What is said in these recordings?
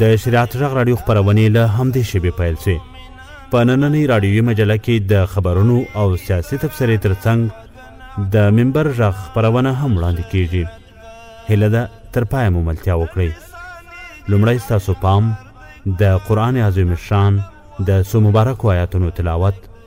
د شریعت ږغ راډیو خپرونې له همدې شېبې پیل شوې. په نننۍ راډیوي مجله کې د خبرونو او سیاسي تبصرې ترڅنګ د منبر ږغ خپرونه هم وړاندې کیږي. هیله ده تر پایه مو ملتیا وکړئ. لومړی ستاسو پام د قرآن عظیم شان د څو مبارکو آیاتونو تلاوت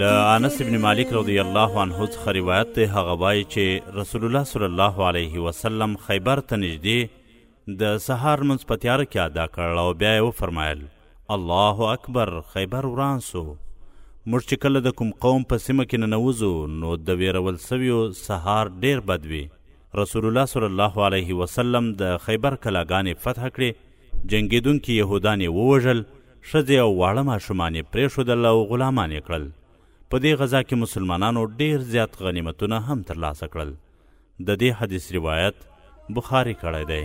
له انس ابن مالک رضی الله عنه څخه روایت دی هغه وایي چې رسول الله صلی الله علیه وسلم خیبر ته نږدې د سهار لمونځ په تیاره کې ادا کړ او بیا یې وفرمایل الله اکبر خیبر وران سو موږ چې کله د کوم قوم په سیمه کې ننوځو نو د ویرول سویو سهار ډیر بد وي رسول الله صلی الله علیه وسلم د خیبر کلاګانې فتح کړې جنګېدونکي یهودان یې ووژل، ښځې او واړه ماشومان یې پرېښودل او غلامان یې کړل. په دې غزا کې مسلمانانو ډېر زیات غنیمتونه هم ترلاسه کړل. د دې حدیث روایت بخاري کړی دی.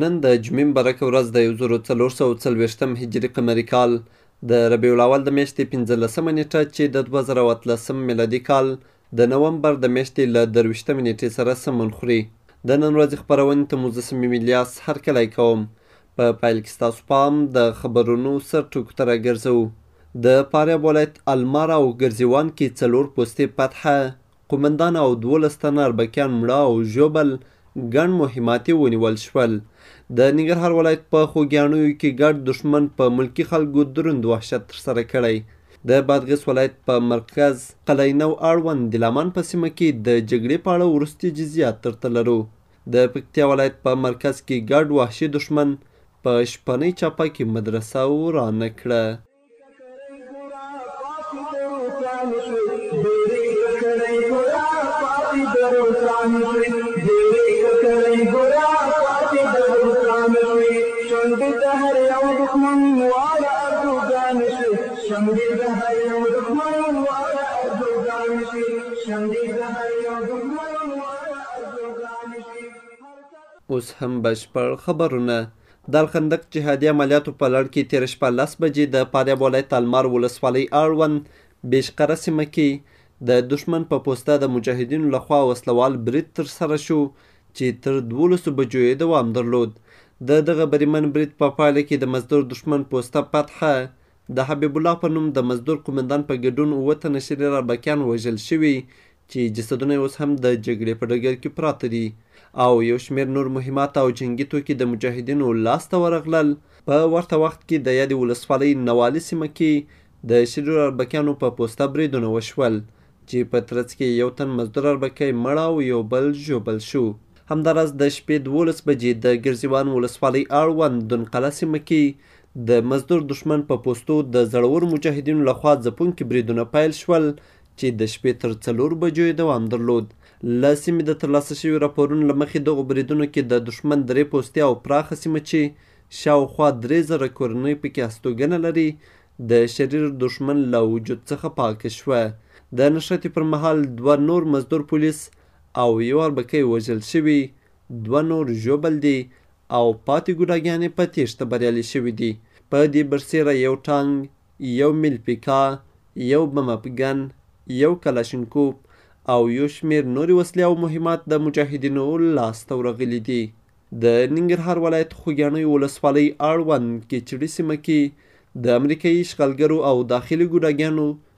نن د جمعې مبارکه ورځ د 1440 هجري قمري کال د ربیع الاول د میاشتې 15 نیټه چې د 2013 میلادي کال د نومبر د میاشتې له 23 نیټې سره سمون خوري د نن ورځې خبرونې ته مزسم میلیاس هرکلی کوم په پا پیل کې ستاسو پام د خبرونو سر ټکو ته راګرځو د فاریاب ولایت المار او ګرزیوان کې څلور پوستې فتحه قومندان او دولس تنه اربکیان مړه او ژوبل، ګڼ مهمات یې ونیول شول. د ننګرهار ولایت په خوږیاڼیو کې ګډ دښمن په ملکي خلکو دروند وحشت ترسره کړی. د بادغیس ولایت په مرکز قلعینو اړوند دلامان په سیمه کې د جګړې په اړه وروستي جزییات درته لرو. د پکتیا ولایت په مرکز کې ګډ وحشي دښمن په شپنۍ چاپه کې مدرسه ورانه کړه. اوس هم بشپړ خبرونه د الخندق جهادي عملیاتو په لړ کې تېره شپه لس بجې د فاریاب ولایت المار ولسوالۍ اړوند بیشقره سیمه کې د دښمن په پوسته د مجاهدینو لخوا وسلوال برید ترسره شو چې تر دولسو بجو یې دوام درلود. د دغه بریمن برید په پایله کې د مزدور دښمن پوسته فتحه د حبیب الله په نوم د مزدور قومندان په ګډون اووه تنه شریر اربکیان وژل شوي چې جسدونه یې اوس هم د جګړې په ډګر کې پراته دي او یو شمېر نور مهمات او جنګي توکي د مجاهدینو لاس ته ورغلل. په ورته وخت کې د یادې ولسوالۍ نوالي سیمه کې د شریرو اربکیانو په پوسته بریدونه وشول چې په ترڅ کې یو تن مزدور اربکی مړ او یو بل ژوبل شو. همداراز د شپې دوولس بجې د ګرزیوان ولسوالۍ اړوند دونقله سیمه کې د مزدور دښمن په پوستو د زړورو مجاهدینو لخوا ځپونکي بریدونه پیل شول چې د شپې تر څلور بجو یې دوام درلود له سیمې د ترلاسه شوي راپورونو له مخې دغو بریدونو کې د دښمن درې پوستې او پراخه سیمه چې شاوخوا درې زره کورنۍ پکې استوګنه لري د شریر دښمن له وجود څخه پاکه شوه د نښتې پر مهال دوه نور مزدور پولیس او یو اربکی وژل شوي دوه نور ژوبل دي او پاتې ګوډاګیانې په تېښته بریالي شوي دي. په دې برسېره یو ټانګ، یو میل پیکا، یو بم اپ ګن، یو کلاشینکوف او یو شمېر نورې وسلې او مهمات د مجاهدینو لاس ته ورغلي دي. د ننګرهار ولایت خوږیاڼیو ولسوالۍ اړوند کیچړي سیمه کې د امریکايي اشغالګرو او داخلي ګوډاګیانو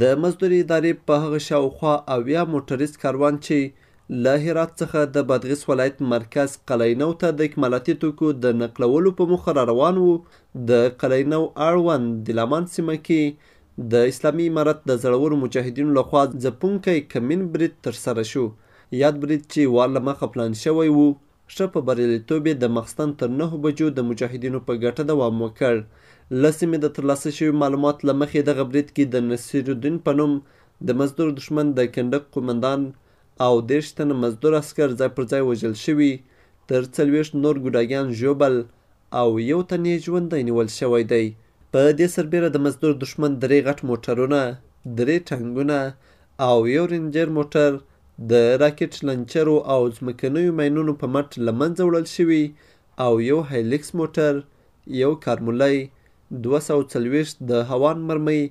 د مزدوري ادارې په هغه شاوخوا اویا موټریز کاروان چې له هرات څخه د بادغیس ولایت مرکز قلعینو ته د اکمالاتي توکو د نقلولو په موخه را روان وو د قلعینو اړوند دلامان سیمه کې د اسلامي امارت د زړورو مجاهدینو لخوا ځپونکی کمین برید ترسره شو یاد برید چې وار له مخه پلان شوی وو ښه په بریالیتوب یې د مخستن تر نهو بجو د مجاهدینو په ګټه دوام وکړ. له سیمې د ترلاسه شوي معلومات له مخې دغه برید کې د نصیرالدین په نوم د مزدور دښمن د کنډک قومندان او دېرش تنه مزدور عسکر ځای پر ځای وژل شوي تر څلوېښت نور ګوډاګیان ژوبل او یو تن یې ژوندی نیول شوی دی. په دې سربېره د مزدور دښمن درې غټ موټرونه، درې ټانګونه او یو رینجر موټر د راکټ لنچرو او ځمکنیو ماینونو په مټ له منځه وړل شوي او یو هیلیکس موټر، یو کارمولی، دوه سوه او څلوېښت د هوان مرمۍ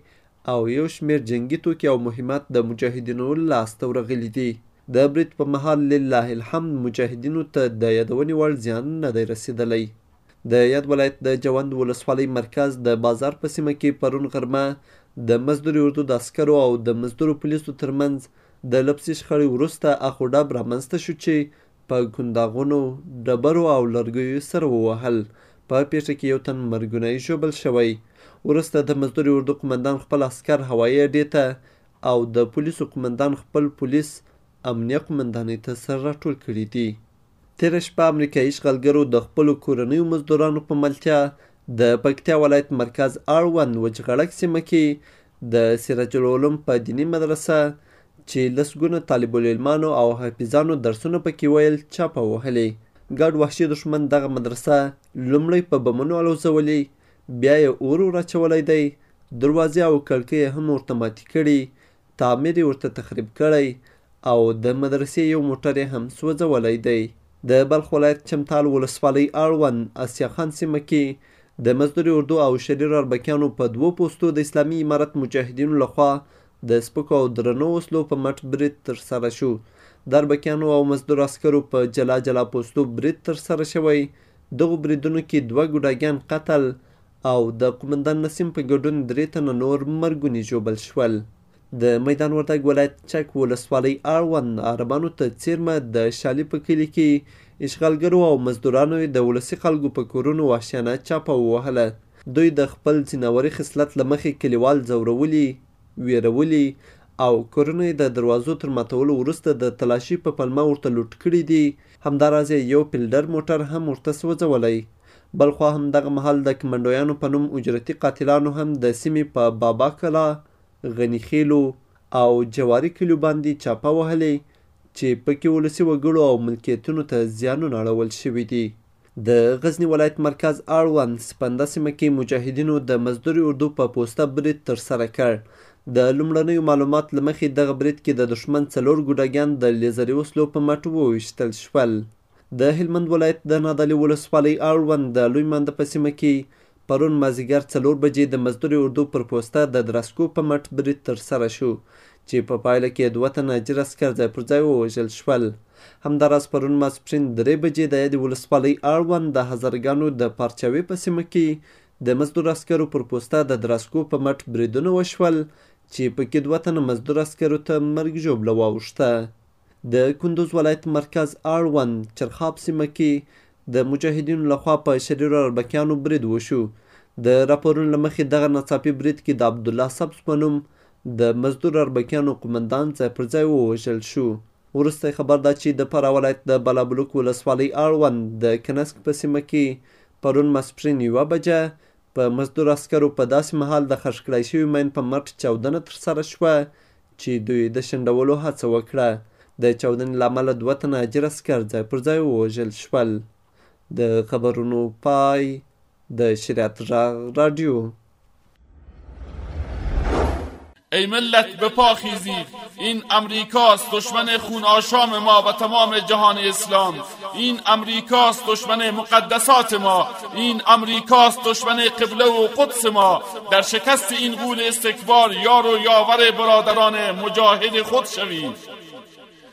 او یو شمېر جنګي توکي او مهمات د مجاهدینو لاس ته ورغلي دي. د برید په مهال لله الحمد مجاهدینو ته د یادونې وړ زیان نه دی رسېدلی. د یاد ولایت د جوند ولسوالۍ مرکز د بازار په سیمه کې پرون غرمه د مزدوري اردو د عسکرو او د مزدورو پولیسو ترمنځ د لفظي شخړې وروسته اخو ډب رامنځته شو چې په کنداغونو، ډبرو او لرګیو سره ووهل. په پیښه کې یو تن مرګونی ژوبل شوی. وروسته د مزدوري اردو قومندان خپل عسکر هوایي اډې ته او د پولیسو قومندان خپل پولیس امنیه قومندانۍ ته سره راټول کړي دي. تېره شپه امریکایي اشغالګرو د خپلو کورنیو مزدورانو په ملتیا د پکتیا ولایت مرکز اړوند وچغړک سیمه کې د سراج العلوم په دیني مدرسه چې لسګونه طالب العلمانو او حافظانو درسونه پکې ویل چاپه وهلې ګډ وحشي دښمن دغه مدرسه لومړی په بمونو الوزولې بیا یې اور وراچولی دی دروازې او کړکۍ هم ورته ماتې کړي تعمیر یې ورته تخریب کړی او د مدرسې یو موټر یې هم سوځولی دی. د بلخ ولایت چمتال ولسوالۍ اړوند اسیا خان سیمه کې د مزدوري اردو او شریر اربکیانو په دوو پوستو د اسلامي امارت مجاهدینو لخوا د سپکو او درنو وسلو په مټ برید ترسره شو. د اربکیانو او مزدور عسکرو په جلا جلا پوستو برید ترسره شوی، دغو بریدونو کې دوه ګوډاګیان قتل او د قومندان نسیم په ګډون درې تنه نور مرګوني ژوبل شول. د میدان وردګ ولایت چک ولسوالۍ اړوند عربانو ته څېرمه د شالي په کلي کې اشغالګرو او مزدورانو د ولسي خلکو په کورونو وحشیانه چاپه ووهله. دوی د خپل ځیناوري خصلت له مخې کلیوال ځورولي، وېرولي او کورونه یې د دروازو تر ماتولو وروسته د تلاشي په پلمه ورته لوټ کړي دي، همداراز یې یو پلډر موټر هم ورته سوځولی. بلخوا همدغه مهال د کمنډویانو په نوم اجرتي قاتلانو هم د سیمې په بابا کلا، غني خېلو او جواري کلیو باندې چاپه وهلې چې پکې ولسي وګړو او ملکیتونو ته زیانونه اړول شوي دي. د غزني ولایت مرکز اړوند سپنده سیمه کې مجاهدینو د مزدوري اردو په پوسته برید ترسره کړ. د لومړنیو معلومات له مخې دغه برید کې د دښمن څلور ګوډاګیان د لیزري وسلو په مټ وویشتل شول. د هلمند ولایت د نادعلي ولسوالۍ اړوند د لوی مانده په سیمه کې پرون مازیګر څلور بجې د مزدورې اردو پر پوسته د درسکو په مټ برید ترسره شو چې په پایله کې دوه تنه اجیر عسکر ځای پر ځای ووژل شول. همداراز پرون ماسپرین درې بجې د یادې ولسوالۍ اړوند د هزارګانو د پارچاوې په سیمه کې د مزدور عسکرو پر پوسته د درسکو په مټ بریدونه وشول چې پکې دوه تنه مزدور عسکرو ته مرګ ژوبله واوښته. د کندوز ولایت مرکز اړوند چرخاب سیمه کې د مجاهدینو لخوا په شریر اربکیانو برید وشو. د راپورونو له مخې دغه ناڅاپي برید کې د عبدالله سبز په نوم د مزدور اربکیانو قومندان ځای پر ځای ووژل شو. وروستی خبر دا چې د فراه ولایت د بالابلوک ولسوالۍ اړوند د کنسک په سیمه کې پرون ماسپرین یوه بجه په مزدور عسکرو په داسې مهال د خښ کړای شوي ماین په مټ چاودنه ترسره شوه چې دوی د شنډولو هڅه وکړه. د چاودنې له امله دوه تنه اجیر عسکر ځای پر ځای ووژل شول. د خبرونو پای د شریعت غږ راډیو. ای ملت به پاخیزی، این امریکاست دشمن خون آشام ما و تمام جهان اسلام این امریکاست دشمن مقدسات ما این امریکاست دشمن قبله و قدس ما در شکست این غول استکبار یار و یاور برادران مجاهد خود شوید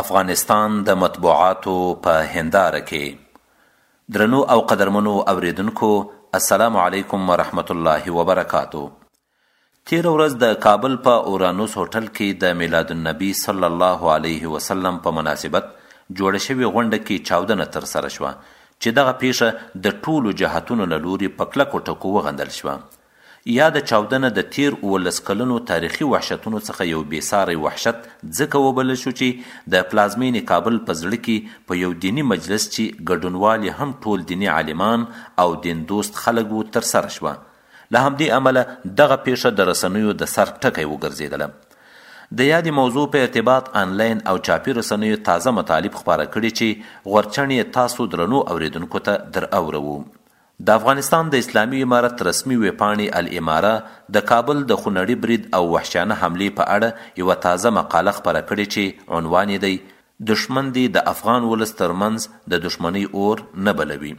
افغانستان د مطبوعاتو په هنداره کې. درنو او قدرمنو اوریدونکو السلام علیکم ورحمت الله وبرکاته تیره ورځ د کابل په اورانوس هوټل کې د میلاد النبی صلی الله علیه وسلم په مناسبت جوړه شوې غونډه کې چاودنه تر سره شوه چې دغه پیښه د ټولو جهتونو له لوري په کلکو ټکو وغندل شوه یاده چاودنه د تېر اوولس کلنو تاریخي وحشتونو څخه یو بې ساری وحشت ځکه وبلل شو چې د پلازمېنې کابل په زړه کې په یو دیني مجلس چې ګډونوال یې هم ټول دیني عالمان او دین دوست خلک وو ترسره شوه. له همدې امله دغه پېښه د رسنیو د سر ټکی وګرځېدله. د یادې موضوع په ارتباط انلاین او چاپي رسنیو تازه مطالب خپاره کړي چې غورچڼ یې تاسو درنو اورېدونکو ته در اوروو. د افغانستان د اسلامي امارت رسمي وېبپاڼې الاماره د کابل د خونړي برید او وحشیانه حملې په اړه یوه تازه مقاله خپره کړې چې عنوان یې دی، دښمن دې د افغان ولس تر منځ د دښمنۍ اور نه بلوي.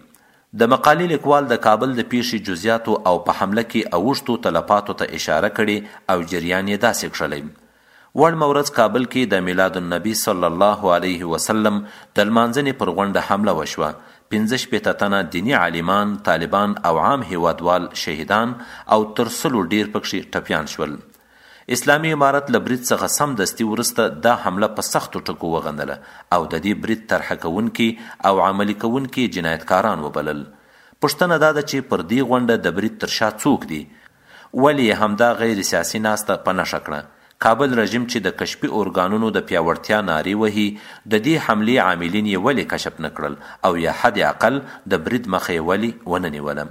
د مقالې لیکوال د کابل د پېښې جزیاتو او په حمله کې اوښتو تلفاتو ته اشاره کړې او جریان یې داسې کښلی، وړمه ورځ کابل کې د میلاد النبي صلی الله علیه وسلم د لمانځنې پر غونډه حمله وشوه، پنځه شپېته تنه دیني عالمان، طالبان او عام هېوادوال شهیدان او تر سلو ډېر پکښې ټپیان شول. اسلامي امارت له برید څخه سمدستي وروسته دا حمله په سختو ټکو وغندله او د دې برید طرحه کوونکي او عملي کوونکي جنایتکاران وبلل. پوښتنه دا ده چې پر دې غونډه د برید تر شا څوک دي؟ ولې یې همدا غیر سیاسي ناسته په نښه کړه؟ کابل رژیم چې د کشفي ارګانونو د پیاوړتیا نارې وهي، د دې حملې عاملین یې ولې کشف نه کړل او یا حد اقل د برید مخه یې ولې ونه نیوله؟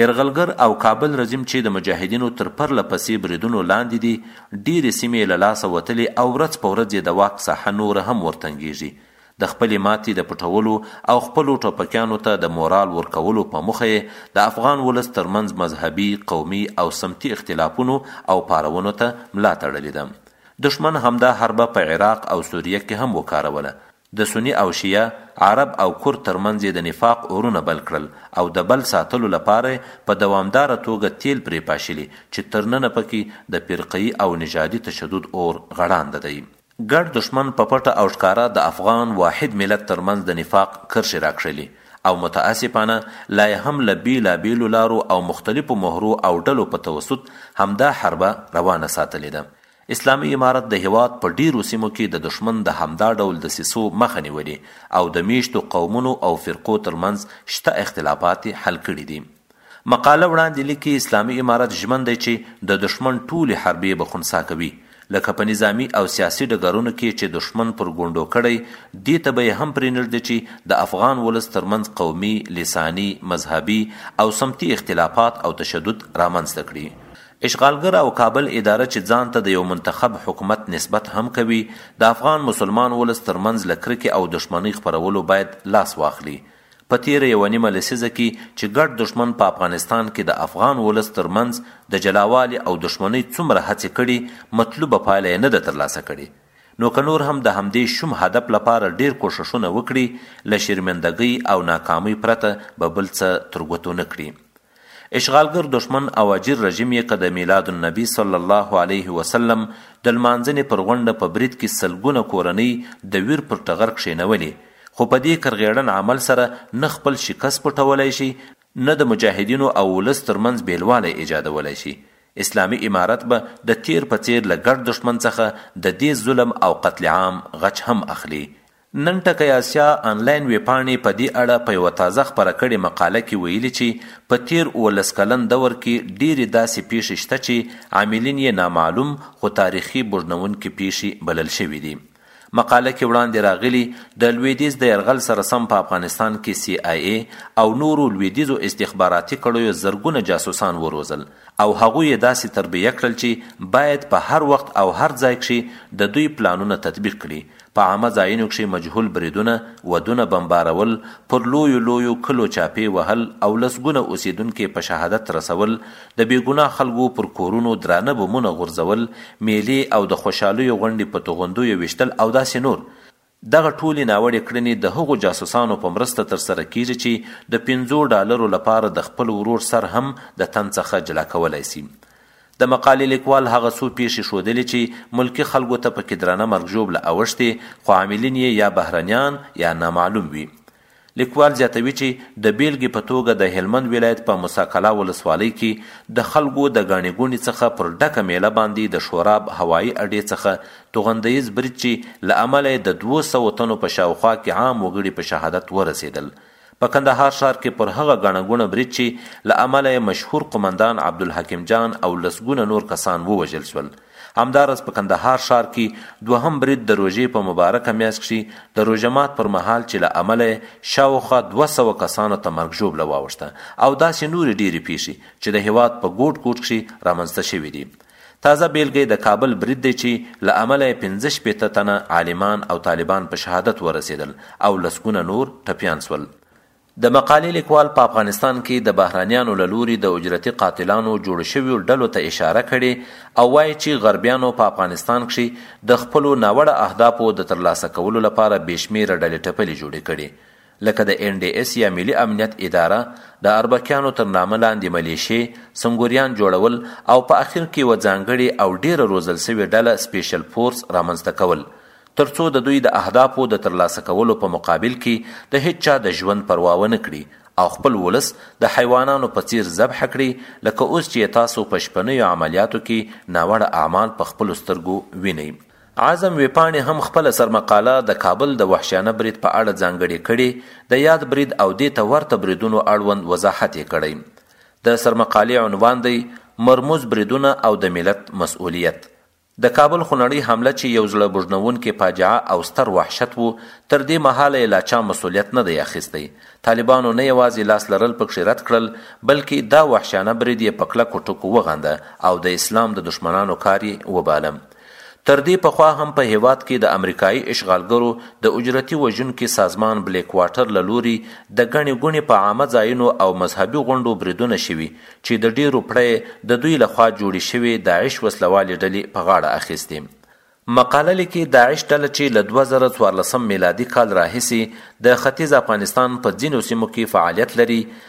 یرغلګر او کابل رژیم چې د مجاهدینو تر پرله پسې بریدونو لاندې دي، ډېرې سیمې یې له لاسه وتلې او ورځ په ورځ یې د واک ساحه نوره هم ورتنګېږي. د خپلې ماتې د پټولو او خپلو ټوپکیانو ته د مورال ورکولو په موخه یې د افغان ولس تر منځ مذهبي، قومي او سمتي اختلافونو او پارونو ته ملا تړلې ده. دښمن همدا حربه په عراق او سوریه کې هم وکاروله. د سني او شیعه، عرب او کرد تر منځ یې د نفاق اورونه بل کړل او د بل ساتلو لپاره یې په دوامداره توګه تېل پرې پاشلي چې تر ننه پکې د فرقهيي او نژادي تشدد اور غړانده دی. ګډ دښمن په پټه او ښکاره د افغان واحد ملت تر منځ د نفاق کرښې راکښلي او متأسفانه لا یې هم له بېلا بېلو لارو او مختلفو مهرو او ډلو په توسط همدا حربه روانه ساتلې ده. اسلامي امارت د هېواد په ډېرو سیمو کې د دښمن د همدا ډول دسیسو مخه نیولې او د مېشتو قومونو او فرقو تر منځ شته اختلافات یې حل کړي دي. مقاله وړاندې لیکي، اسلامي امارت ژمن دی چې د دښمن ټولې حربې به خنثی کوي، لکه په نظامي او سیاسي ډګرونو کې چې دښمن پر ګونډو کړی، دې ته به یې هم پرېنږدي چې د افغان ولس ترمنځ قومي، لساني، مذهبي او سمتي اختلافات او تشدد رامنځته کړي. اشغالګر او کابل اداره چې ځان ته د یو منتخب حکومت نسبت هم کوي، د افغان مسلمان ولس ترمنځ له کرکې او دښمنۍ خپرولو باید لاس واخلي. په تېره یوه نیمه لسیزه کې چې ګډ دښمن په افغانستان کې د افغان ولس تر منځ د جلاوالي او دښمنۍ څومره هڅې کړي، مطلوبه پایله یې نه ده تر لاسه کړې. نو که نور هم د همدې شوم هدف لپاره ډېر کوښښونه وکړي، له شرمندګۍ او ناکامۍ پرته به بل څه تر ګوتو نه کړي. اشغالګر دښمن او اجیر رژیم یې که د میلاد النبي صلی الله علیه وسلم د لمانځنې پر غونډه په برید کې سلګونه کورنۍ د ویر پر ټغر کښېنولې خو په دې کرغېړن عمل سره نه خپل شکست پټولای شي نه د مجاهدینو او ولس ترمنځ بېلوالی ایجادولای شي اسلامي امارت به د تېر په څېر له ګډ دښمن څخه د دې ظلم او قتل عام غچ هم اخلي نن ټکی اسیا انلاین ویبپاڼې په دې اړه په یوه تازه خپره کړې مقاله کې ویلي چې په تېر اوولس کلن دور کې ډېرې داسې پېښې شته چې عاملین یې نامعلوم خو تاریخي بوږنوونکې پېښې بلل شوې دي. مقاله کې وړاندې راغلي، د لوېدیځ د یرغل سره سم په افغانستان کې سي آی اې او نورو لوېدیځو استخباراتي کړیو زرګونه جاسوسان وروزل او هغوی یې داسې تربیه کړل چې باید په هر وخت او هر ځای کښې د دوی پلانونه تطبیق کړي په عامه ځایونو کښې مجهول بریدونه، ودونه بمبارول، پر لویو لویو کلو چاپې وهل او لسګونه اوسېدونکې په شهادت رسول، د بې ګناه خلګو پر کورونو درانه بمونه غورځول، مېلې او د خوشالیو غونډې په توغندیو ویشتل او داسې نور. دغه ټولې ناوړې کړنې د هغو جاسوسانو په مرسته تر سره کېږي چې د پنځو ډالرو لپاره د خپل ورور سر هم د تن څخه جلا کولای شي. د مقالې لیکوال هغه څو پېښې ښودلې چې ملکي خلکو ته په کې درنه مرګ ژوبله اوښتې خو عاملین یې یا بهرنیان یا نامعلوم وي. لیکوال زیاتوي چې د بېلګې په توګه د هلمند ولایت په موسی کلا ولسوالۍ کې د خلکو د ګڼې ګوڼې څخه پر ډکه مېله باندې د شوراب هوایي اډې څخه توغندهییز برید چې له امله یې د دوه سوه تنو په شاوخوا کې عام وګړي په شهادت ورسېدل په کندهار ښار کې پر هغه ګڼه ګوڼه برید چې له امله یې مشهور قومندان عبدالحکیم جان او لسګونه نور کسان ووژل شول. همداراز په کندهار ښار کې دوهم برید د روژې په مبارکه میاشت کښې د روژه مات پر مهال چې له امله یې شاوخوا دوه سوه کسانو ته مرګ ژوبله واوښته او داسې نورې ډېرې پېښې چې د هېواد په ګوټ ګوټ کښې رامنځته شوې دي تازه بېلګه یې د کابل برید دی چې له امله یې پنځه شپېته تنه عالمان او طالبان په شهادت ورسېدل او لسګونه نور ټپیان سول. د مقالې لیکوال په افغانستان کې د بهرنیانو له لوري د اجرتي قاتلانو جوړو شویو ډلو ته اشاره کړې او وایې چې غربیانو په افغانستان کښې د خپلو ناوړه اهدافو د ترلاسه کولو لپاره بې شمېره ډلې ټپلې جوړې کړې لکه د اېن ډي اېس یا ملي امنیت اداره، د اربکیانو تر نامه لاندې ملېشې، سنګوریان جوړول او په اخر کې یوه ځانګړې او ډېره روزل شوې ډله سپېشل فورس رامنځته کول، تر څو د دوی د اهدافو د تر لاسه کولو په مقابل کې د هېچا د ژوند پروا ونه کړي او خپل ولس د حیوانانو په څېر ذبح کړي، لکه اوس چې یې تاسو په شپنیو عملیاتو کې ناوړه اعمال په خپلو سترګو وینئ. اعظم وېبپاڼې هم خپله سرمقاله د کابل د وحشیانه برید په اړه ځانګړې کړې، د یاد برید او دې ته ورته بریدونو اړوند وضاحت یې کړی. د سرمقالې عنوان دی، مرموز بریدونه او د ملت مسؤلیت. د کابل خونړۍ حمله چې یو زړه بوږنوونکې فاجعه او ستر وحشت و، تر دې مهاله یې لا چا مسؤلیت نه دی اخیستی. طالبانو نه یوازې لاس لرل پکښې رد کړل، بلکې دا وحشیانه برید یې په کلکو ټکو وغنده او د اسلام د دښمنانو کار یې وباله. تر دې پخوا هم په هېواد کې د امریکايي اشغالګرو د اجرتي وژونکي سازمان بلېک واټر له لوري د ګڼې ګوڼې په عامه ځایونو او مذهبي غونډو بریدونه شوي چې د ډېرو پړه یې د دوی له خوا جوړې شوې داعش وسله والې ډلې په غاړه اخیستې. مقاله لیکي، داعش ډله چې له دوه زره څوارلسم میلادي کال راهیسې د ختیځ افغانستان په ځینو سیمو کې فعالیت لري،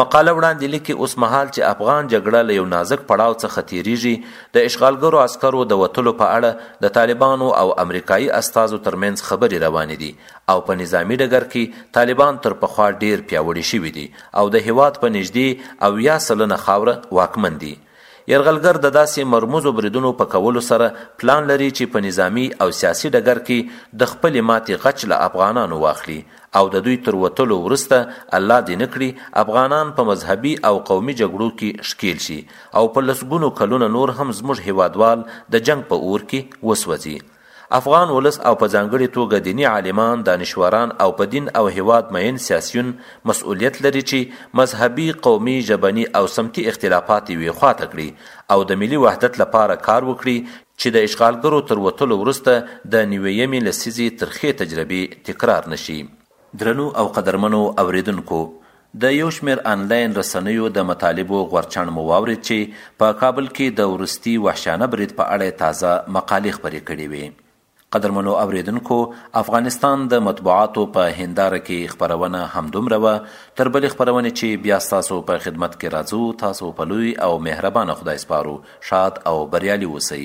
مقاله وړاندې لیکي، اوسمهال چې افغان جګړه له یو نازک پړاو څخه تېرېږي، د اشغالګرو عسکرو د وتلو په اړه د طالبانو او امریکايي استازو ترمنځ خبرې روانې دي او په نظامي ډګر کې طالبان تر پخوا ډېر پیاوړي شوي دي او د هېواد په نږدې اویا سلنه خاوره واکمن دي. یرغلګر د داسې مرموزو بریدونو په کولو سره پلان لري چې په نظامي او سیاسي ډګر کې د خپلې ماتې غچ له افغانانو واخلي او د دوی تر وتلو وروسته الله دې نه کړي افغانان په مذهبي او قومي جګړو کې ښکیل شي او په لسګونو کلونه نور هم زموږ هیوادوال د جنګ په اور کې وسوځي افغان ولس او په ځانګړې توګه دیني عالمان، دانشوران او په دین او هېواد مئین سیاسیون مسؤلیت لري چې مذهبي، قومي، ژبني او سمتي اختلافات یوې خوا ته کړي او د ملي وحدت لپاره کار وکړي چې د اشغالګرو تر وتلو وروسته د نویمې لسیزې ترخې تجربې تکرار نه شي. درنو او قدرمنو اورېدونکو! د یو شمېر انلاین رسنیو د مطالبو غورچاڼ مو واورېد چې په کابل کې د وروستي وحشیانه برید په اړه یې تازه مقالې خپرې کړې وې. قدرمنو اورېدونکو! افغانستان د مطبوعاتو په هېنداره کې خپرونه همدومره وه، تر بلې خپرونې چې بیا ستاسو په خدمت کې راځو، تاسو په لوی او مهربانه خدای سپارو، ښاد او بریالي اوسئ!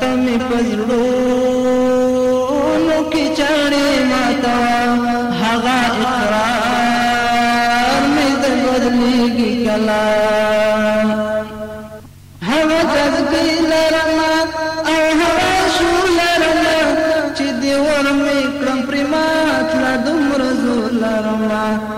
ته مې په زړونو کې چاړې ماته هغه اقرار مې د بدلېږي کله هغه تسبیح لرم او هغه شو لرم چې دې ور مې کړم پرې مات لا دومره زور لرم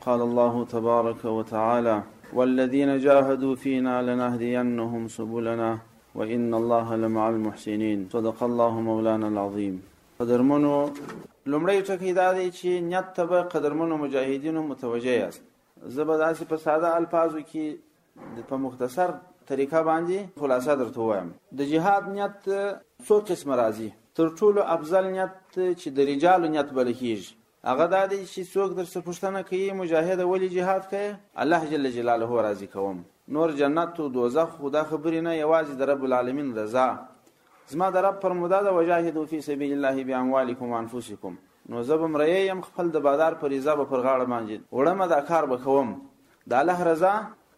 قال الله تبارک وتعالی والذين جاهدوا فينا لنهدينهم سبلنا وان الله لمع المحسنين صدق الله مولانا العظيم قدرمنو لومړی ټکی دا دی چې نیت ته به قدرمنو مجاهدینو متوجه یاست زه به داسې په ساده الفاظو کې په مختصر طریقه باندې خلاصه درته وایم د جهاد نیت څو قسم راځي تر ټولو افضل نیت چې د رجالو نیت بل کېږي هغه دا دی چې څوک در څخه پوښتنه کوي مجاهد ولې جهاد کوي الله جل جلاله راضي کوم نور جنت او دوزخ خو دا خبرې نه یوازې د رب العالمین رضا زما د رب فرموده ده وجاهدوا فی سبیل الله باموالکم وانفسکم نو زه به مریی یم خپل د بازار په رضا به پر غاړه باندې وړم دا کار به کوم د الله رضا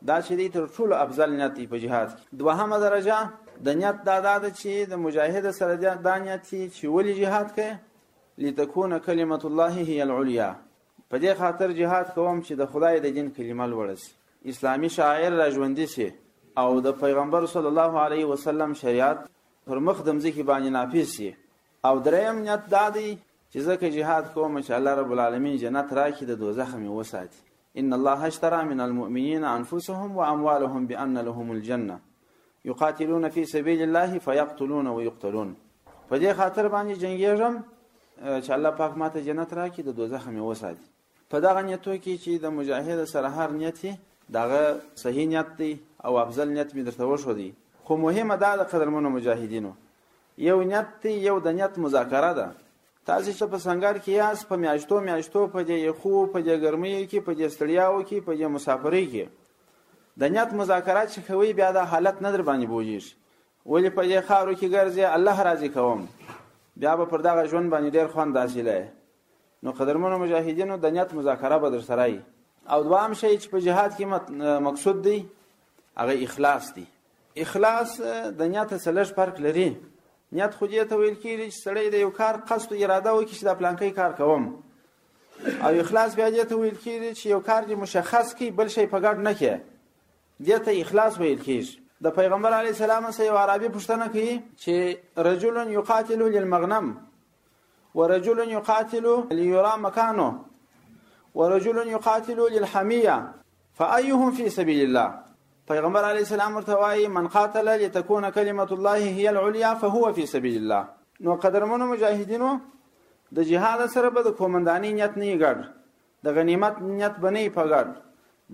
دا چې دی تر ټولو افضل نیت دی په جهاد کې دوهمه درجه د نیت دا ده چې د مجاهد سره دا نیت چې ولې جهاد کوي لتكون کلمة الله هي العليا په دې خاطر جهاد کوم چې د خدای د دین کلمه لوړه شي اسلامي شاعر را ژوندي شي او د پیغمبر صلی الله علیه وسلم شریعت پر مخ د مځکې باندې نافذ شي او دریم نیت دا دی چې ځکه جهاد کوم چې الله رب العالمین جنت راکړي د دوزخ مې وساتي ان الله اشترى من المؤمنين انفسهم واموالهم بان لهم الجنه يقاتلون في سبيل الله فيقتلون ويقتلون په دې خاطر باندې جنگيږم چې الله پاک ماته جنت راکړي د دوزخ مې وساتي په دغه نیتو کې چې د مجاهد سره هر نیت دغه صحیح نیت دی او افضل نیت مې درته وشو دی خو مهمه دا د قدرمنو مجاهدینو یو نیت دی یو د نیت مذاکره ده تاسې چې په سنګر کې یاست په میاشتو میاشتو په دې یخو په دې ګرمیو کې په دې ستړیاو کې په دې مسافرۍ کې د نیت مذاکرات چې کوي بیا دا حالت نه در باندې بوجیږي ولې په دې خارو کې ګرځي الله راضي کوم بیا به پر دغه ژوند باندې ډېر خوند حاصله نو قدرمنو مجاهدینو د نیت مذاکره به در سره او دوام شي چې په جهاد کې مقصود دی هغه اخلاص دی اخلاص د نیت څخه لږ فرق لري نیت خو دې ته ویل کېږي چې سړی د یو کار قصد او اراده وکړي چې دا پلانکی کار کوم او اخلاص بیا دې ته ویل کېږي چې یو کار دې مشخص کړي بل شی په ګډ نه کړي دې ته اخلاص ویل کېږي د پیغمبر علی السلام سره یو عربي پوښتنه کوي چې رجل یقاتل للمغنم ورجل یقاتل ليرى مكانه ورجل يقاتل للحمية فأيهم في سبيل الله پیغمبر علیه السلام ورته وایي من قاتل لتكون کلمت الله هي العليا فهو في سبيل الله نو قدرمنو مجاهدینو د جهاد سره به د کومندانی نیت نه ګډ د غنیمت نیت به نه په ګډ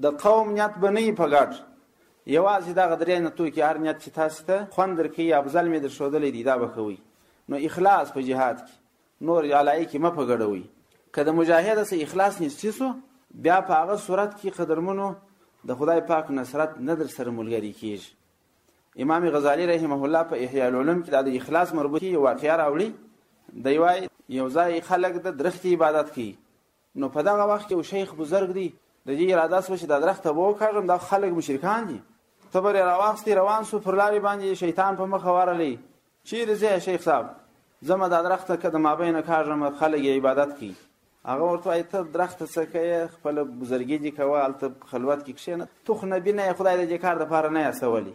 د قوم نیت به نه په ګډ یوازې دغه درې نتو کې هر نیت چې تاسو ته خوند درکې یا افضل مې درښودلې دی دا به کوي نو اخلاص په جهاد کې نور یالای کی مه په ګډوی که د مجاهد سه اخلاص نشتی سو بیا په هغه صورت کی قدرمنو د خدای پاک نصرت نه در سره ملګری کیږي امام غزالی رحمه الله په احیاء العلوم کې د اخلاص مربوطی واقعیا راوړي دی وای یو ځای خلک د درخت عبادت کوي نو په دغه وخت کې یو شیخ بزرګ دی د دې اراده سو چې دا درخت ته وکړم دا خلک مشرکان دي تبر راوختی روان سو پر لارې باندې شیطان په مخ ورلې چیرې زه شیخ صاحب زما دا درخت ته د مابین کاږم خلک عبادت کوي هغه ورته وایي ته درخت څه کوي خپل بزرګي دي کوه هلته خلوت کې کښېنه تخ نبي نه خدای د دې کار دپاره نه استولی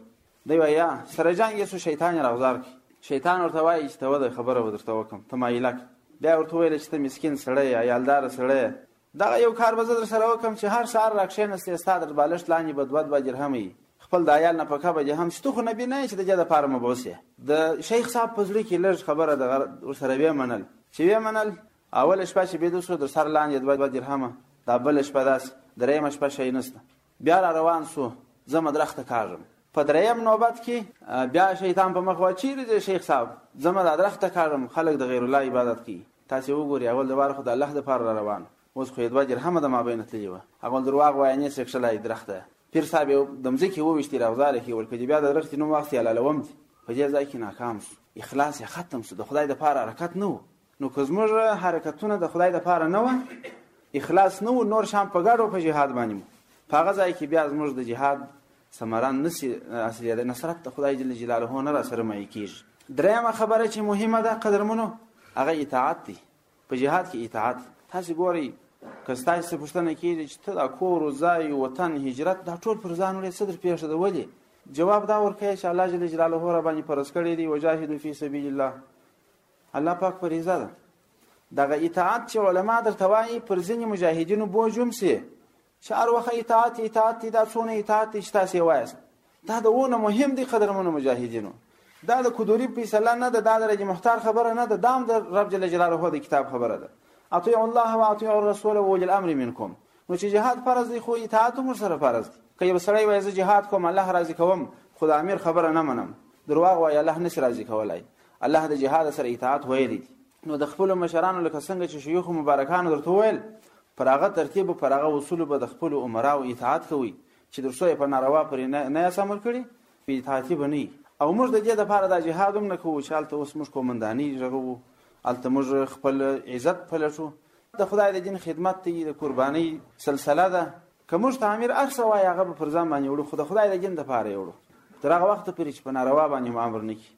دی ویا سره جنگ یسو شیطان راوزار کی شیطان ورته وایي چې ته وده خبره ودرته وکم ته مایله بیا ورته ویل چې ته مسکین سړی یا یالدار سړی دغه یو کار به زه در سره وکم چې هر سهار را کښېنستې ستا در بالښت لاندې به دوه دوه درهمه خپل د عیال نه پکه به هم شته خو نبی نه چې د جده پاره مبوسه د شیخ صاحب په زړه کې لږ خبره د سره وی منل چې وی منل اول شپه چې به دوسو در سر لاندې دوه دوه درهمه دا بل شپه داس درېم شپه شي نسته بیا را روان سو زه مدرخ ته کاږم په دریم نوبت کې بیا شیطان په مخ واچیری دی شیخ صاحب زه مدرخ ته کاږم خلک د غیر الله عبادت کوي تاسو وګورئ اول د وار خو د الله د پاره را روان اوس خو دوه درهمه د مابین تللی و هغه درواغ وایي نه سکشلای درخته پیر صاحب یو د مځکې وویشتي راغزاره کې ورکړي بیا د درخت نوم واخلي حلالوم دي په دې ځای کې ناکام شو اخلاص یې ختم شو د خدای د پاره حرکت نه و نو که زموږ حرکتونه د خدای د پاره نه و اخلاص نه و نور شام په ګډو په جهاد باندې مو په هغه ځای کې بیا زموږ د جهاد ثمره نسی اصلي ده نصرت د خدای جل جلاله نه را سره مې کیږي درېمه خبره چې مهمه ده قدرمنو هغه اطاعت دی په جهاد کې اطاعت تاسو ګورئ که ستاسو پوښتنه کیږي چې ته دا کور او ځای وطن هجرت دا ټول پر ځان لري صدر پیښه ده ولی جواب دا ورکړي چې الله جل جلاله را باندې پرس کړی دی وجاهدوا فی سبیل الله الله پاک فریضه ده دغه اطاعت چې علما درته وایي پر ځینې مجاهدینو بوج هم سي چې هر وخت اطاعت اطاعت دی دا څونه اطاعت دی چې تاسې وایاست دا د ونه مهم دی قدرمنو مجاهدینو دا د کدوري فیصله نه ده دا د رجی محتار خبره نه ده دا هم د رب جل جلاله د کتاب خبره ده اطیع الله و اطیع الرسول و اولي الامر منکم نو چې جهاد فرض دی خو اطاعت هم سره فرض دی که یو سړی وایي زه جهاد کوم الله راضي کوم خو د امیر خبره نه منم درواغ وایي الله نشي راضي کولای الله د جهاد سره اطاعت ویلي دي نو د خپل مشرانو لکه څنګه چې شيوخ مبارکانو درته ویل پر هغه ترتیب پر هغه اصول به د خپل عمره او اطاعت کوي چې در څو په ناروا پر نه اسمر کړي په اطاعت به نه او موږ د دې لپاره د جهاد هم نه کوو چې حالت اوس موږ کومنداني رغو الته موږ خپل عزت پلټو د خدای د دین خدمت دی د قرباني سلسله ده که موږ ته امیر ارسه وای هغه پر ځان باندې وړو خدای خدای د دین لپاره وړو تر هغه وخت پرې چې په ناروا باندې مامر نه کی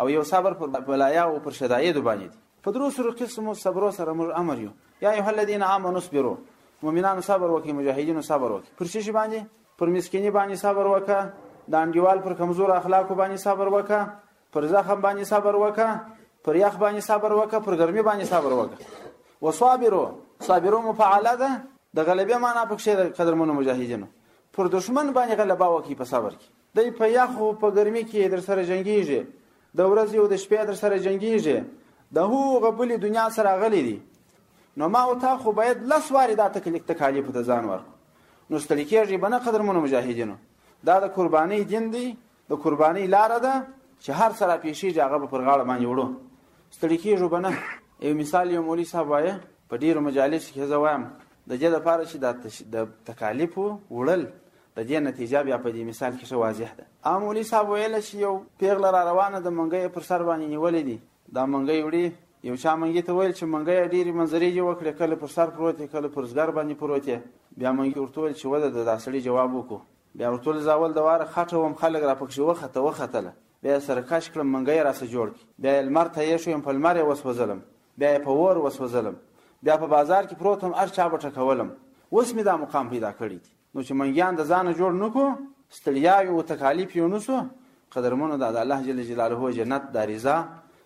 او یو صبر پر بلایا او پر شدایدو باندې دی په درو سره قسمو صبرو سره موږ امر یو یا ایه الذین آمنوا اصبروا مؤمنانو صبر وکړي مجاهدینو صبر وکړي پر شي باندې پر مسکینی باندې صبر وکړه د انډیوال پر کمزور اخلاق باندې صبر وکړه پر زخم باندې صبر وکړه پر یخ باندې صبر وکړه پر ګرمي باندې صبر وکړه وصابرو صابرو مفعله ده د غلبې معنا پکې قدرمنو مجاهدینو پر دشمن باندې غلبه وکړي په صبر کې دی په یخ او په ګرمي کې در سره جنګیږي د ورځې او د شپې در سره جنګیږي د هغه بلې دنیا سره راغلي دي نو ما او تا خو باید لس وارې دا تکلیف تکالیف د ځان ورکړو نو ستړي کېږي به نه قدرمنو مجاهدینو دا د قربانۍ دین دی د قربانۍ لاره ده چې هر څه را پیښیږي هغه به پر غاړه باندې وړو ستړي کېږو به نه یو مثال یو مولوي صاحب وایه په ډېرو مجالس کې زه وایم د دې لپاره چې د تکالیفو وړل د دې نتیجه بیا په دې مثال کې ښه واضح ده. ام ولي صاحب ویل چې یو پېغله را روانه د منګی یې پر سر باندې نیولې دي دا منګی وړي یو چا منګي ته ویل چې منګی یې ډېرې منظرې دې وکړې کله پر سر پروت یې کله پر زګر باندې پروت یې بیا منګي ورته ویل چې وده د دا سړي جواب وکړو بیا ورته ویل زاول د واره خټه وم خلک را پکښې وخته وختله بیا سره کش کړم منګی راسه جوړ کی بیا لمر ته یې شوم په لمر یې وسوځلم بیا په ور وسوځلم بیا په بازار کې پروتم هر چا به ټکولم اوس مې دا مقام پیدا کړی دی نو چې منګیان د ځانه جوړ نکو ستړیاوې او تکالیف یې ونسو قدرمنو دا د الله جل جلاله جنت دا رضا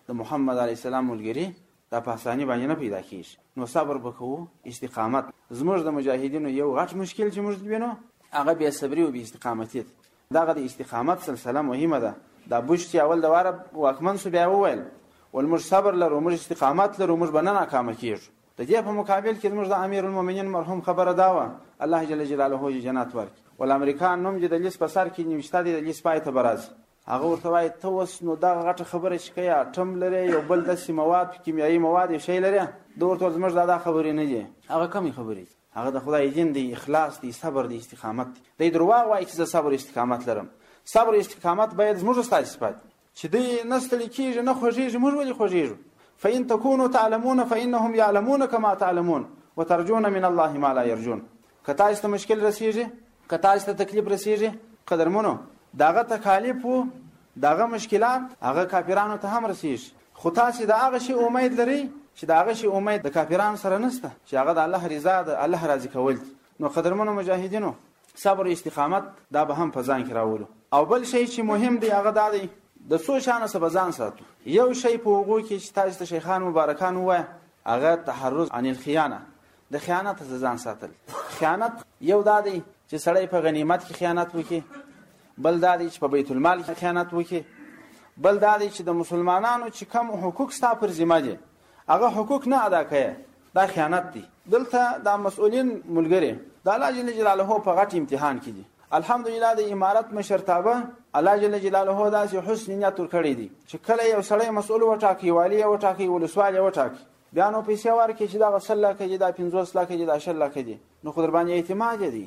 د محمد علی السلام ملګری دا په اساني باندې نه پیدا کیږي نو صبر وکړو استقامت زموږ د مجاهدینو یو غټ مشکل چې موږ وینو هغه بیا صبري او بیا استقامتیت دغه د استقامت سلسله مهمه ده دا بوش چې اول د واره واکمن سو بیا وویل ول موږ صبر لرو موږ استقامت لرو موږ به نه ناکامه کیږو د دې په مقابل کې زموږ د امیر المؤمنین مرحوم خبره دا وه الله جل جلاله یې جنت ورکړي ول امریکا نوم دې د لیست په سر کې نوشته دی د لیست پای ته به راځي هغه ورته وایي ته اوس نو دغه غټه خبره چې کوې اټم لرې یو بل داسې مواد کیمیایي مواد یو شی لرې ده ورته ویل زموږ دا دا خبرې نه دي هغه کمې خبرې دي هغه د خدای دین دی اخلاص دی صبر دی استقامت دی دی درواغ وایي چې زه صبر استقامت لرم صبر استقامت باید زموږ ستاسو صفات چې دوی نه ستړي کېږي نه خوږېږي موږ ولې خوږېږو فإن تكونوا تعلمون فإنهم يعلمون كما تعلمون وترجون من الله ما لا يرجون که تاسو ته مشکل رسیږي که تاسو ته تکلیف رسیږي قدرمنو داغه تکالیف وو داغه مشکلات هغه کافرانو ته هم رسیږي خو تاسو د هغه شی امید لرئ چې د هغه شی امید د کافرانو سره نشته چې هغه د الله رضا د الله راضي کول دي نو قدرمنو مجاهدینو صبر او استقامت دا به هم په ځان کې راولو او بل شی چې مهم دی هغه دا دی د څو شانو څخه ځان ساتو یو شی په هغو کې چې تاسو ته شیخان مبارکان وایي هغه تحرز عن الخیانه د خیانت څخه ځان ساتل خیانت یو دا دی چې سړی په غنیمت کې خیانت وکړي بل دا دی چې په بیت المال کې خیانت وکړي بل دا دی چې د مسلمانانو چې کم حقوق ستا پر ذمہ دي هغه حقوق نه ادا کړي دا خیانت دی دلته دا مسؤلین ملګری دا الله جل جلاله په غټ امتحان کې دي الحمدلله د امارت مشرتابه الله جل جلاله دا چې حسن نیت ور کړی دي چې کله یو سړی مسؤل وټاکي والی وټاکي ولسوال وټاکي بیا نو پیسې ورکړي چې دا غسل لکه چې دا 50 لکه چې دا شل لکه دي نو خو در باندې اعتماد دي